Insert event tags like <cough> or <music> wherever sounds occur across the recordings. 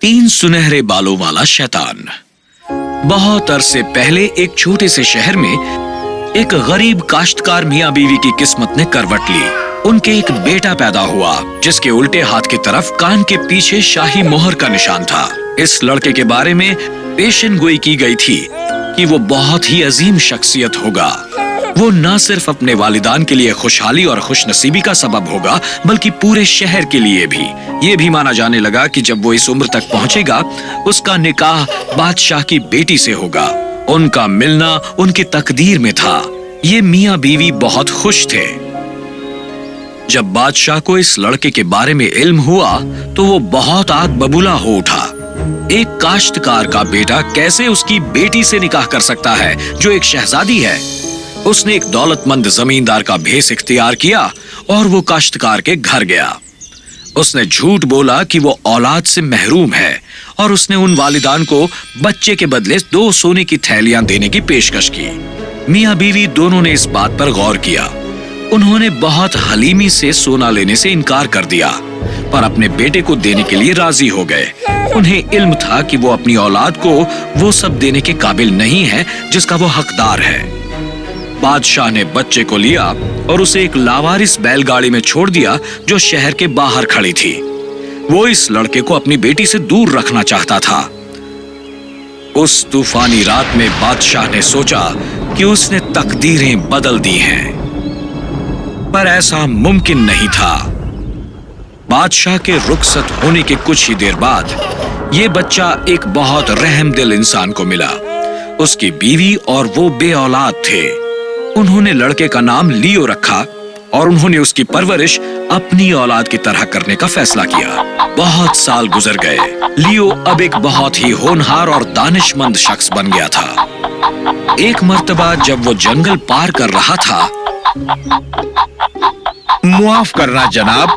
تین سنہرے بالوں والا شیطان۔ بہت عرصے پہلے ایک چھوٹے سے شہر میں ایک غریب کاشتکار میاں بیوی کی قسمت نے کروٹ لی۔ ان کے ایک بیٹا پیدا ہوا، جس کے الٹے ہاتھ کی طرف کان کے پیچھے شاہی مہر کا نشان تھا۔ اس لڑکے کے بارے میں پیشن گوئی کی گئی تھی کہ وہ بہت ہی عظیم شخصیت ہوگا۔ وہ نہ صرف اپنے والدان کے لیے خوشحالی اور خوش نصیبی کا سبب ہوگا، بلکہ پورے شہر کے لیے بھی۔ یہ بھی مانا جانے لگا کہ جب وہ اس عمر تک پہنچے گا، اس کا نکاح بادشاہ کی بیٹی سے ہوگا۔ ان کا ملنا ان کی تقدیر میں تھا۔ یہ میاں بیوی بہت خوش تھے۔ جب بادشاہ کو اس لڑکے کے بارے میں علم ہوا، تو وہ بہت آگ ببولا ہو اٹھا۔ ایک کاشتکار کا بیٹا کیسے اس کی بیٹی سے نکاح کر سکتا ہے، جو ایک شہزادی ہے؟ اس نے ایک دولت مند زمیندار کا بھیس اختیار کیا اور وہ کاشتکار کے گھر گیا۔ اس نے جھوٹ بولا کہ وہ اولاد سے محروم ہے اور اس نے ان والدان کو بچے کے بدلے دو سونے کی تھیلیاں دینے کی پیشکش کی۔ میاں بیوی دونوں نے اس بات پر غور کیا۔ انہوں نے بہت حلیمی سے سونا لینے سے انکار کر دیا، پر اپنے بیٹے کو دینے کے لیے راضی ہو گئے۔ انہیں علم تھا کہ وہ اپنی اولاد کو وہ سب دینے کے قابل نہیں ہے جس کا وہ حقدار ہے۔ بادشاہ نے بچے کو لیا اور اسے ایک لاوارس بیل گاڑی میں چھوڑ دیا جو شہر کے باہر کھڑی تھی۔ وہ اس لڑکے کو اپنی بیٹی سے دور رکھنا چاہتا تھا۔ اس طوفانی رات میں بادشاہ نے سوچا کہ اس نے تقدیریں بدل دی ہیں۔ پر ایسا ممکن نہیں تھا۔ بادشاہ کے رخصت ہونے کے کچھ ہی دیر بعد یہ بچہ ایک بہت رحم دل انسان کو ملا۔ اس کی بیوی اور وہ بے اولاد تھے۔ انہوں نے لڑکے کا نام لیو رکھا اور انہوں نے اس کی پرورش اپنی اولاد کی طرح کرنے کا فیصلہ کیا۔ بہت سال گزر گئے۔ لیو اب ایک بہت ہی ہونہار اور دانش مند شخص بن گیا تھا۔ ایک مرتبہ جب وہ جنگل پار کر رہا تھا۔ معاف کرنا جناب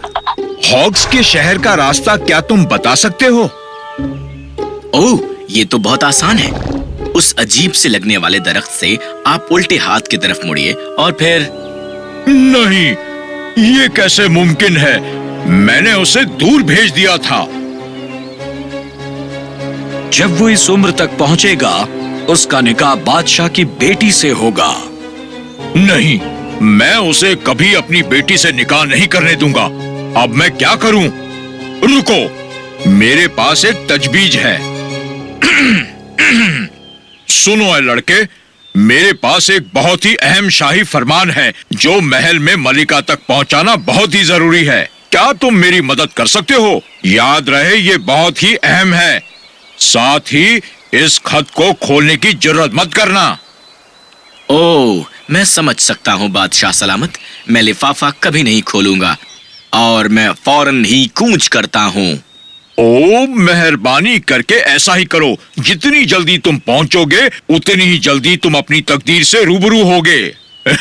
ہاکس کے شہر کا راستہ کیا تم بتا سکتے ہو؟ او یہ تو بہت آسان ہے۔ اس عجیب سے لگنے والے درخت سے آپ الٹے ہاتھ کی طرف مڑیے اور پھر نہیں یہ کیسے ممکن ہے؟ میں نے اسے دور بھیج دیا تھا۔ جب وہ اس عمر تک پہنچے گا اس کا نکاح بادشاہ کی بیٹی سے ہوگا۔ نہیں میں اسے کبھی اپنی بیٹی سے نکاح نہیں کرنے دوں گا۔ اب میں کیا کروں؟ رکو میرے پاس ایک تجویز ہے۔ <clears throat> سنو اے لڑکے، میرے پاس ایک بہت ہی اہم شاہی فرمان ہے، جو محل میں ملکہ تک پہنچانا بہت ہی ضروری ہے۔ کیا تم میری مدد کر سکتے ہو؟ یاد رہے، یہ بہت ہی اہم ہے۔ ساتھ ہی اس خط کو کھولنے کی ضرورت مت کرنا۔ او میں سمجھ سکتا ہوں بادشاہ سلامت، میں لفافہ کبھی نہیں کھولوں گا۔ اور میں فوراً ہی کونچ کرتا ہوں۔ او مہربانی کر کے ایسا ہی کرو۔ جتنی جلدی تم پہنچو گے، اتنی ہی جلدی تم اپنی تقدیر سے روبرو ہوگے۔ <laughs>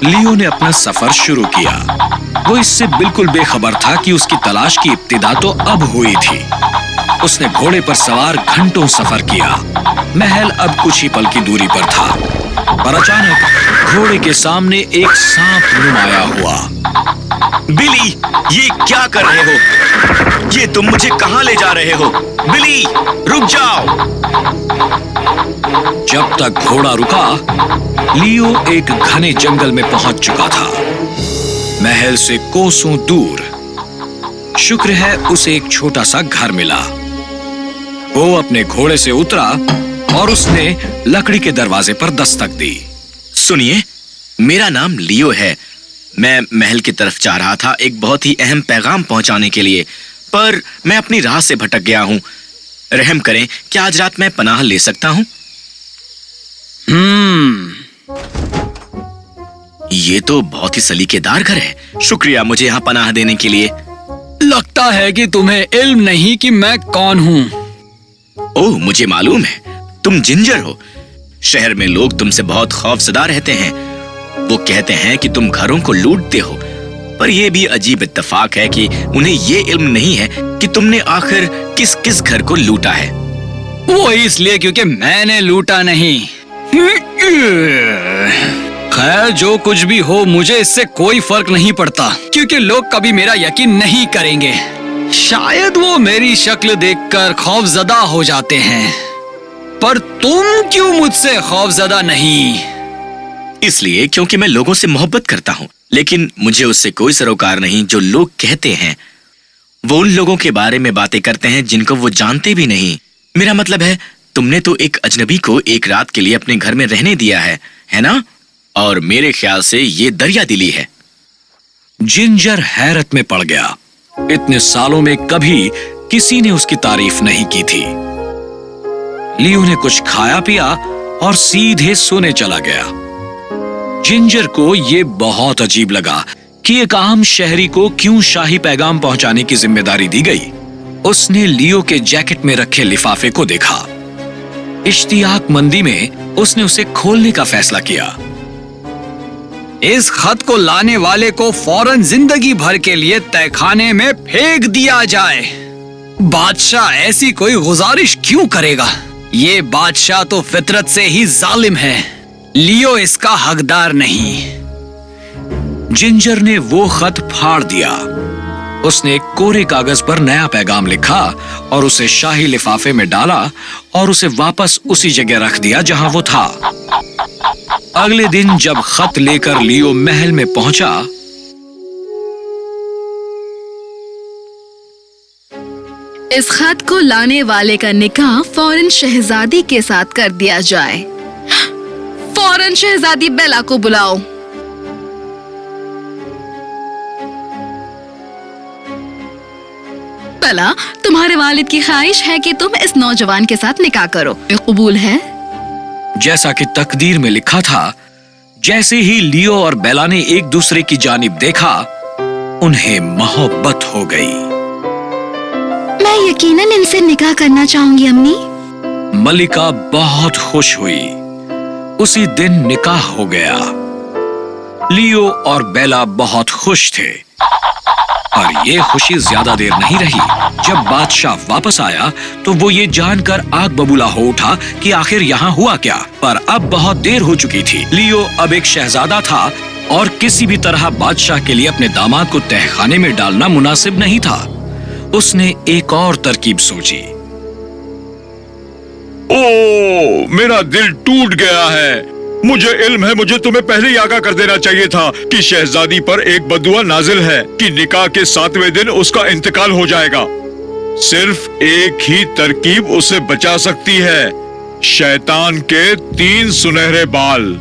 لیو نے اپنا سفر شروع کیا۔ وہ اس سے بالکل بے خبر تھا کہ اس کی تلاش کی ابتدا تو اب ہوئی تھی۔ اس نے گھوڑے پر سوار گھنٹوں سفر کیا۔ محل اب کچھ ہی پل کی دوری پر تھا۔ پر اچانک گھوڑے کے سامنے ایک سانپ نمایاں ہوا۔ بلی، یہ کیا کر رہے ہو؟ یہ تم مجھے کہاں لے جا رہے ہو؟ بلی، رک جاؤ۔ جب تک گھوڑا رکا، لیو ایک گھنے جنگل میں پہنچ چکا تھا۔ محل سے کوسوں دور۔ شکر ہے، اسے ایک چھوٹا سا گھر ملا۔ وہ اپنے گھوڑے سے اترا۔ اور اس نے لکڑی کے دروازے پر دستک دی۔ سنیے، میرا نام لیو ہے۔ میں محل کی طرف جا رہا تھا ایک بہت ہی اہم پیغام پہنچانے کے لیے، پر میں اپنی راہ سے بھٹک گیا ہوں۔ رحم کریں، کیا آج رات میں پناہ لے سکتا ہوں؟ یہ تو بہت ہی سلیقے دار گھر ہے۔ شکریہ مجھے یہاں پناہ دینے کے لیے۔ لگتا ہے کہ تمہیں علم نہیں کہ میں کون ہوں۔ او مجھے معلوم ہے۔ تم جنجر ہو۔ شہر میں لوگ تم سے بہت خوف زدہ رہتے ہیں۔ وہ کہتے ہیں کہ تم گھروں کو لوٹتے ہو۔ پر یہ بھی عجیب اتفاق ہے کہ انہیں یہ علم نہیں ہے کہ تم نے آخر کس کس گھر کو لوٹا ہے۔ وہ اس لیے کیونکہ میں نے لوٹا نہیں۔ خیر، جو کچھ بھی ہو، مجھے اس سے کوئی فرق نہیں پڑتا۔ کیونکہ لوگ کبھی میرا یقین نہیں کریں گے۔ شاید وہ میری شکل دیکھ کر خوف زدہ ہو جاتے ہیں۔ پر تم کیوں مجھ سے خوف زدہ نہیں؟ اس لیے کیونکہ میں لوگوں سے محبت کرتا ہوں لیکن مجھے اس سے کوئی سروکار نہیں جو لوگ کہتے ہیں۔ وہ ان لوگوں کے بارے میں باتیں کرتے ہیں جن کو وہ جانتے بھی نہیں۔ میرا مطلب ہے تم نے تو ایک اجنبی کو ایک رات کے لیے اپنے گھر میں رہنے دیا ہے ہے نا؟ اور میرے خیال سے یہ دریا دلی ہے۔ جنجر حیرت میں پڑ گیا۔ اتنے سالوں میں کبھی کسی نے اس کی تعریف نہیں کی تھی۔ لیو نے کچھ کھایا پیا اور سیدھے سونے چلا گیا۔ جنجر کو یہ بہت عجیب لگا کہ ایک عام شہری کو کیوں شاہی پیغام پہنچانے کی ذمہ داری دی گئی۔ اس نے لیو کے جیکٹ میں رکھے لفافے کو دیکھا۔ اشتیاق مندی میں اس نے اسے کھولنے کا فیصلہ کیا۔ اس خط کو لانے والے کو فوراً زندگی بھر کے لیے تہ خانے میں پھینک دیا جائے۔ بادشاہ ایسی کوئی گزارش کیوں کرے گا؟ یہ بادشاہ تو فطرت سے ہی ظالم ہے۔ لیو اس کا حقدار نہیں۔ جنجر نے وہ خط پھاڑ دیا۔ اس نے ایک کورے کاغذ پر نیا پیغام لکھا اور اسے شاہی لفافے میں ڈالا اور اسے واپس اسی جگہ رکھ دیا جہاں وہ تھا۔ اگلے دن جب خط لے کر لیو محل میں پہنچا اس خط کو لانے والے کا نکاح فوراً شہزادی کے ساتھ کر دیا جائے۔ فوراً شہزادی بیلا کو بلاؤ۔ بیلا، تمہارے والد کی خواہش ہے کہ تم اس نوجوان کے ساتھ نکاح کرو۔ قبول ہے؟ جیسا کہ تقدیر میں لکھا تھا، جیسے ہی لیو اور بیلا نے ایک دوسرے کی جانب دیکھا، انہیں محبت ہو گئی۔ میں یقیناً ان سے نکاح کرنا چاہوں گی، امی۔ ملکہ بہت خوش ہوئی۔ اسی دن نکاح ہو گیا۔ لیو اور بیلا بہت خوش تھے۔ اور یہ خوشی زیادہ دیر نہیں رہی۔ جب بادشاہ واپس آیا تو وہ یہ جان کر آگ ببولا ہو اٹھا کہ آخر یہاں ہوا کیا۔ پر اب بہت دیر ہو چکی تھی۔ لیو اب ایک شہزادہ تھا اور کسی بھی طرح بادشاہ کے لیے اپنے داماد کو تہ خانے میں ڈالنا مناسب نہیں تھا۔ اس نے ایک اور ترکیب سوچی۔ او میرا دل ٹوٹ گیا ہے۔ مجھے علم ہے مجھے تمہیں پہلے ہی آگاہ کر دینا چاہیے تھا کہ شہزادی پر ایک بدوا نازل ہے کہ نکاح کے ساتویں دن اس کا انتقال ہو جائے گا۔ صرف ایک ہی ترکیب اسے بچا سکتی ہے۔ شیطان کے تین سنہرے بال۔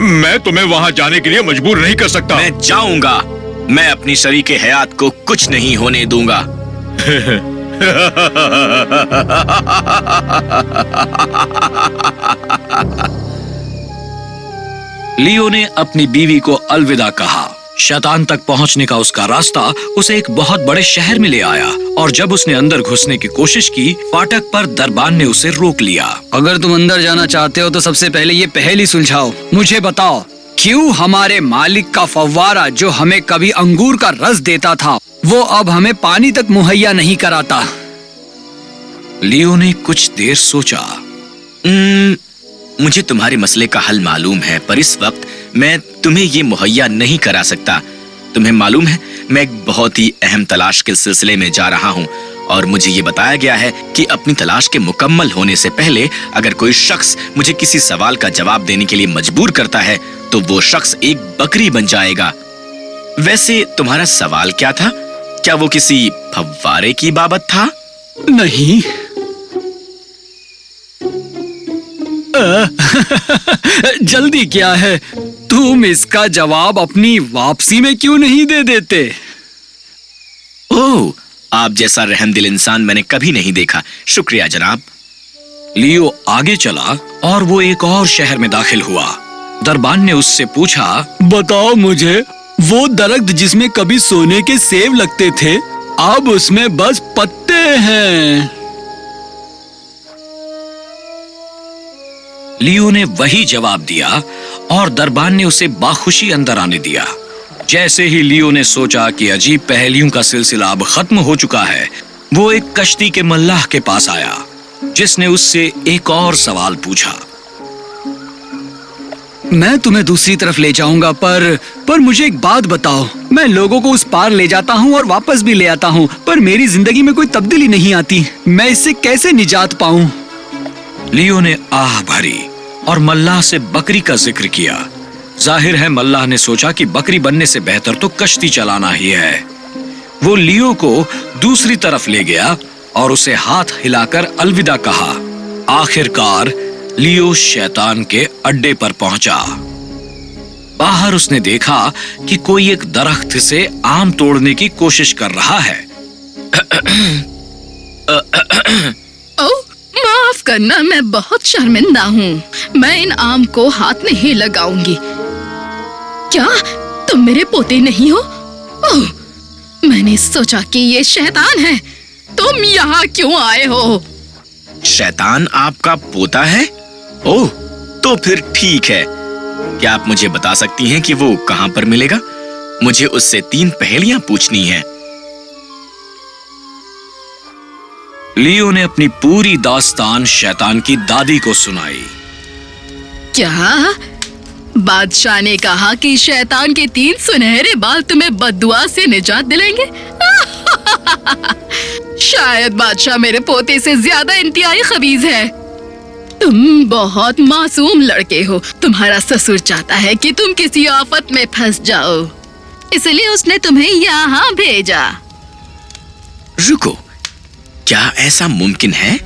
میں تمہیں وہاں جانے کے لیے مجبور نہیں کر سکتا۔ میں جاؤں گا۔ میں اپنی شریک حیات کو کچھ نہیں ہونے دوں گا۔ <laughs> لیو نے اپنی بیوی کو الوداع کہا۔ شیطان تک پہنچنے کا اس کا راستہ اسے ایک بہت بڑے شہر میں لے آیا اور جب اس نے اندر گھسنے کی کوشش کی، فاٹک پر دربان نے اسے روک لیا۔ اگر تم اندر جانا چاہتے ہو تو سب سے پہلے یہ پہلی سلجھاؤ۔ مجھے بتاؤ، کیوں ہمارے مالک کا فوارہ جو ہمیں کبھی انگور کا رس دیتا تھا وہ اب ہمیں پانی تک مہیا نہیں کراتا۔ لیو نے کچھ دیر سوچا مجھے تمہارے مسئلے کا حل معلوم ہے، پر اس وقت میں تمہیں یہ مہیا نہیں کرا سکتا۔ تمہیں معلوم ہے، میں ایک بہت ہی اہم تلاش کے سلسلے میں جا رہا ہوں، اور مجھے یہ بتایا گیا ہے کہ اپنی تلاش کے مکمل ہونے سے پہلے اگر کوئی شخص مجھے کسی سوال کا جواب دینے کے لیے مجبور کرتا ہے، تو وہ شخص ایک بکری بن جائے گا۔ ویسے تمہارا سوال کیا تھا؟ کیا وہ کسی فوارے کی بابت تھا؟ نہیں۔ جلدی کیا ہے؟ تم اس کا جواب اپنی واپسی میں کیوں نہیں دے دیتے؟ اوہ آپ جیسا رحم دل انسان میں نے کبھی نہیں دیکھا۔ شکریہ جناب۔ لیو آگے چلا اور وہ ایک اور شہر میں داخل ہوا۔ دربان نے اس سے پوچھا بتاؤ مجھے وہ درخت جس میں کبھی سونے کے سیب لگتے تھے، اب اس میں بس پتے ہیں۔ لیو نے وہی جواب دیا اور دربان نے اسے باخوشی اندر آنے دیا۔ جیسے ہی لیو نے سوچا کہ عجیب پہلیوں کا سلسلہ اب ختم ہو چکا ہے، وہ ایک کشتی کے ملاح کے پاس آیا، جس نے اس سے ایک اور سوال پوچھا۔ میں تمہیں دوسری طرف لے جاؤں گا، پر پر مجھے ایک بات بتاؤ۔ میں لوگوں کو اس پار لے جاتا ہوں اور واپس بھی لے آتا ہوں، پر میری زندگی میں کوئی تبدیلی نہیں آتی۔ میں اس سے کیسے نجات پاؤں؟ لیو نے آہ بھری اور ملاح سے بکری کا ذکر کیا۔ ظاہر ہے ملاح نے سوچا کہ بکری بننے سے بہتر تو کشتی چلانا ہی ہے۔ وہ لیو کو دوسری طرف لے گیا اور اسے ہاتھ ہلا کر الوداع کہا آخر کار لیو شیطان کے اڈے پر پہنچا۔ باہر اس نے دیکھا کہ کوئی ایک درخت سے آم توڑنے کی کوشش کر رہا ہے۔ معاف کرنا میں بہت شرمندہ ہوں۔ میں ان آم کو ہاتھ نہیں لگاؤں گی۔ کیا تم میرے پوتے نہیں ہو؟ میں نے سوچا کہ یہ شیطان ہے۔ تم یہاں کیوں آئے ہو؟ شیطان آپ کا پوتا ہے؟ اوہ، تو پھر ٹھیک ہے۔ کیا آپ مجھے بتا سکتی ہیں کہ وہ کہاں پر ملے گا؟ مجھے اس سے تین پہلیاں پوچھنی ہیں۔ لیو نے اپنی پوری داستان شیطان کی دادی کو سنائی۔ کیا؟ بادشاہ نے کہا کہ شیطان کے تین سنہرے بال تمہیں بد دعا سے نجات دلیں گے۔ <laughs> شاید بادشاہ میرے پوتے سے زیادہ انتہائی خبیز ہے۔ تم بہت معصوم لڑکے ہو۔ تمہارا سسر چاہتا ہے کہ تم کسی آفت میں پھنس جاؤ۔ اس لیے اس نے تمہیں یہاں بھیجا۔ رکو کیا ایسا ممکن ہے؟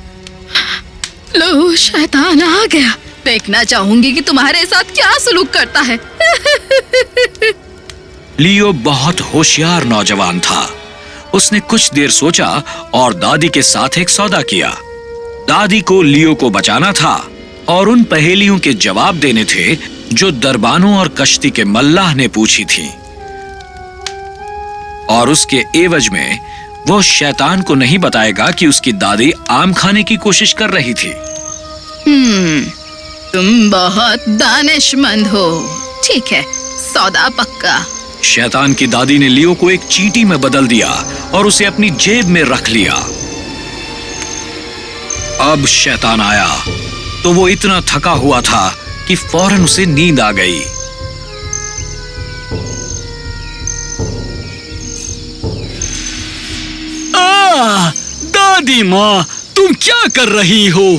لو شیطان آ گیا۔ دیکھنا چاہوں گی کہ تمہارے ساتھ کیا سلوک کرتا ہے۔ لیو بہت ہوشیار نوجوان تھا۔ اس نے کچھ دیر سوچا اور دادی کے ساتھ ایک سودا کیا۔ دادی کو لیو کو بچانا تھا اور ان پہیلیوں کے جواب دینے تھے جو دربانوں اور کشتی کے ملاح نے پوچھی تھی۔ اور اس کے ایوج میں وہ شیطان کو نہیں بتائے گا کہ اس کی دادی آم کھانے کی کوشش کر رہی تھی۔ تم بہت دانش مند ہو۔ ٹھیک ہے سودا پکا۔ شیطان کی دادی نے لیو کو ایک چیٹی میں بدل دیا اور اسے اپنی جیب میں رکھ لیا۔ اب شیطان آیا۔ تو وہ اتنا تھکا ہوا تھا کہ فوراً اسے نیند آ گئی۔ دادی ماں، تم کیا کر رہی ہو؟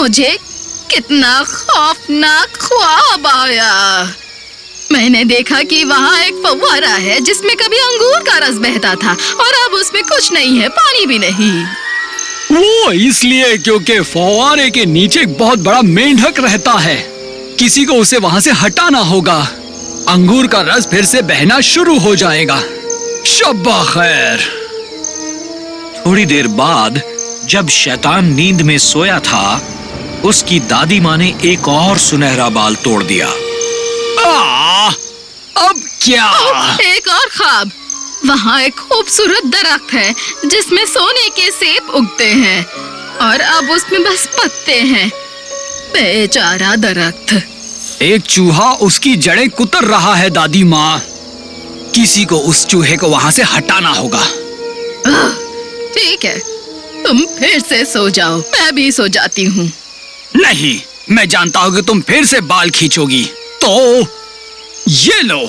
مجھے کتنا خوفناک خواب آیا۔ میں نے دیکھا کہ وہاں ایک فوارہ ہے، جس میں کبھی انگور کا رس بہتا تھا اور اب اس میں کچھ نہیں ہے، پانی بھی نہیں۔ وہ اس لیے کیونکہ فوارے کے نیچے ایک بہت بڑا مینڈھک رہتا ہے۔ کسی کو اسے وہاں سے ہٹانا ہوگا۔ انگور کا رس پھر سے بہنا شروع ہو جائے گا۔ شب خیر۔ تھوڑی دیر بعد جب شیطان نیند میں سویا تھا، اس کی دادی ماں نے ایک اور سنہرا بال توڑ دیا۔ آہ! اب کیا؟ ایک اور خواب۔ وہاں ایک خوبصورت درخت ہے جس میں سونے کے سیب اگتے ہیں اور اب اس میں بس پتے ہیں۔ بے چارہ درخت۔ ایک چوہا اس کی جڑیں کتر رہا ہے دادی ماں۔ کسی کو اس چوہے کو وہاں سے ہٹانا ہوگا۔ ٹھیک ہے۔ تم پھر سے سو جاؤ میں بھی سو جاتی ہوں۔ نہیں میں جانتا ہوں کہ تم پھر سے بال کھینچو گی تو یہ لو۔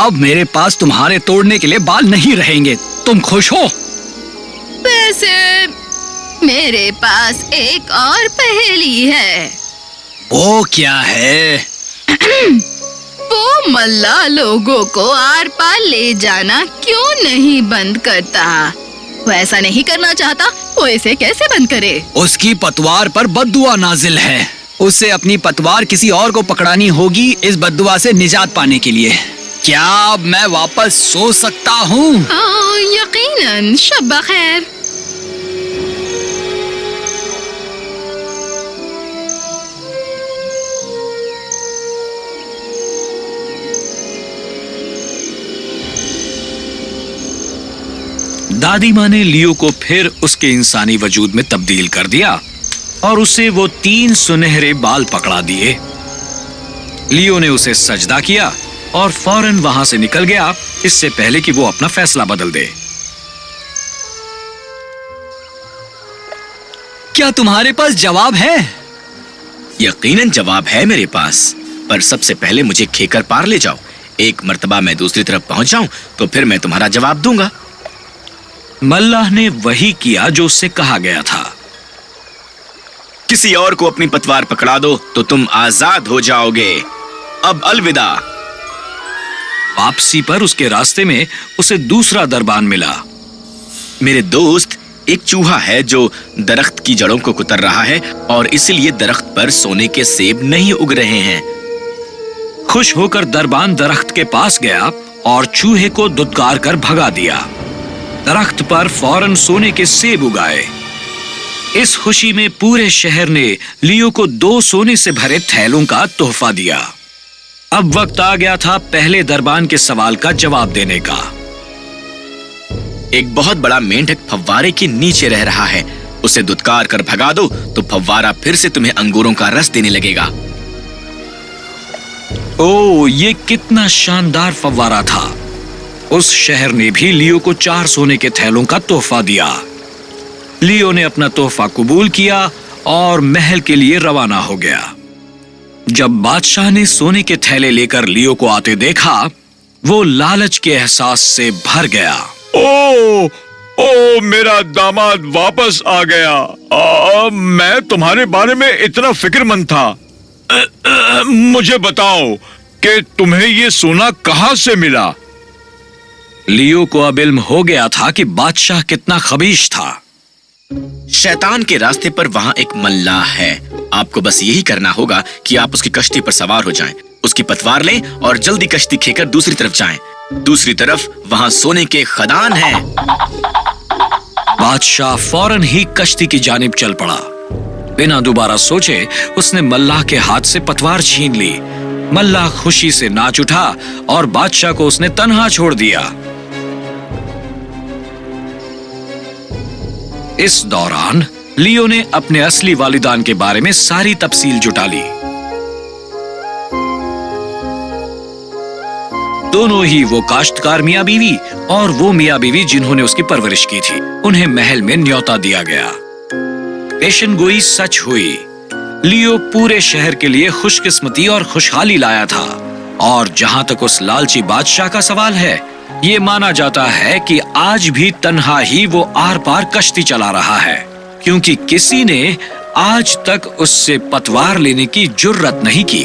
اب میرے پاس تمہارے توڑنے کے لیے بال نہیں رہیں گے۔ تم خوش ہو؟ ویسے میرے پاس ایک اور پہیلی ہے۔ وہ کیا ہے؟ وہ ملا لوگوں کو آر پار لے جانا کیوں نہیں بند کرتا؟ وہ ایسا نہیں کرنا چاہتا وہ اسے کیسے بند کرے؟ اس کی پتوار پر بدوا نازل ہے۔ اسے اپنی پتوار کسی اور کو پکڑانی ہوگی اس بدوا سے نجات پانے کے لیے۔ کیا میں واپس سو سکتا ہوں؟ یقیناً شب بخیر دادی ماں نے لیو کو پھر اس کے انسانی وجود میں تبدیل کر دیا اور اسے وہ تین سنہرے بال پکڑا دیے۔ لیو نے اسے سجدہ کیا۔ اور فوراً وہاں سے نکل گیا اس سے پہلے کہ وہ اپنا فیصلہ بدل دے۔ کیا تمہارے پاس جواب ہے؟ یقیناً جواب ہے میرے پاس، پر سب سے پہلے مجھے کھیکر پار لے جاؤ۔ ایک مرتبہ میں دوسری طرف پہنچ جاؤں تو پھر میں تمہارا جواب دوں گا۔ ملاح نے وہی کیا جو اس سے کہا گیا تھا۔ کسی اور کو اپنی پتوار پکڑا دو تو تم آزاد ہو جاؤ گے۔ اب الوداع۔ واپسی پر اس کے راستے میں اسے دوسرا دربان ملا۔ میرے دوست، ایک چوہا ہے جو درخت کی جڑوں کو کتر رہا ہے اور اس لیے درخت پر سونے کے سیب نہیں اگ رہے ہیں۔ خوش ہو کر دربان درخت کے پاس گیا اور چوہے کو دتکار کر بھگا دیا۔ درخت پر فوراً سونے کے سیب اگائے۔ اس خوشی میں پورے شہر نے لیو کو دو سونے سے بھرے تھیلوں کا تحفہ دیا۔ اب وقت آ گیا تھا پہلے دربان کے سوال کا جواب دینے کا۔ ایک بہت بڑا مینڈک فوارے کے نیچے رہ رہا ہے۔ اسے دتکار کر بھگا دو تو فوارا پھر سے تمہیں انگوروں کا رس دینے لگے گا۔ او یہ کتنا شاندار فوارا تھا۔ اس شہر نے بھی لیو کو چار سونے کے تھیلوں کا تحفہ دیا۔ لیو نے اپنا تحفہ قبول کیا اور محل کے لیے روانہ ہو گیا۔ جب بادشاہ نے سونے کے تھیلے لے کر لیو کو آتے دیکھا وہ لالچ کے احساس سے بھر گیا۔ او او میرا داماد واپس آ گیا۔ میں تمہارے بارے میں اتنا فکر مند تھا۔ مجھے بتاؤ کہ تمہیں یہ سونا کہاں سے ملا؟ لیو کو اب علم ہو گیا تھا کہ بادشاہ کتنا خبیش تھا۔ شیطان کے راستے پر وہاں ایک ملا ہے۔ آپ کو بس یہی کرنا ہوگا کہ آپ اس کی کشتی پر سوار ہو جائیں۔ اس کی پتوار لیں اور جلدی کشتی کھے کر دوسری طرف جائیں۔ دوسری طرف وہاں سونے کے خدان ہیں۔ بادشاہ فوراں ہی کشتی کی جانب چل پڑا۔ بنا دوبارہ سوچے اس نے ملا کے ہاتھ سے پتوار چھین لی۔ ملا خوشی سے ناچ اٹھا اور بادشاہ کو اس نے تنہا چھوڑ دیا۔ اس دوران لیو نے اپنے اصلی والدان کے بارے میں ساری تفصیل جٹا لی۔ دونوں ہی وہ کاشتکار میاں بیوی اور وہ میاں بیوی جنہوں نے اس کی پرورش کی تھی، انہیں محل میں نیوتا دیا گیا۔ پیشن گوئی سچ ہوئی۔ لیو پورے شہر کے لیے خوش قسمتی اور خوشحالی لایا تھا۔ اور جہاں تک اس لالچی بادشاہ کا سوال ہے یہ مانا جاتا ہے کہ آج بھی تنہا ہی وہ آر پار کشتی چلا رہا ہے، کیونکہ کسی نے آج تک اس سے پتوار لینے کی جرت نہیں کی۔